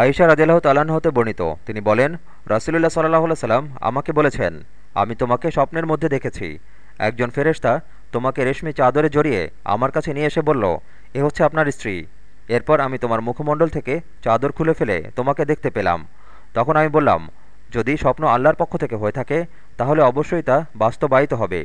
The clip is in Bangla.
আয়েশা রাজিল্লাহ তাল্লাহ্ন হতে বর্ণিত। তিনি বলেন, রাসুলুল্লাহ সাল্লাহ সাল্লাম আমাকে বলেছেন, আমি তোমাকে স্বপ্নের মধ্যে দেখেছি। একজন ফেরেস্তা তোমাকে রেশমি চাদরে জড়িয়ে আমার কাছে নিয়ে এসে বলল, এ হচ্ছে আপনার স্ত্রী। এরপর আমি তোমার মুখমণ্ডল থেকে চাদর খুলে ফেলে তোমাকে দেখতে পেলাম। তখন আমি বললাম, যদি স্বপ্ন আল্লাহর পক্ষ থেকে হয়ে থাকে, তাহলে অবশ্যই তা বাস্তবায়িত হবে।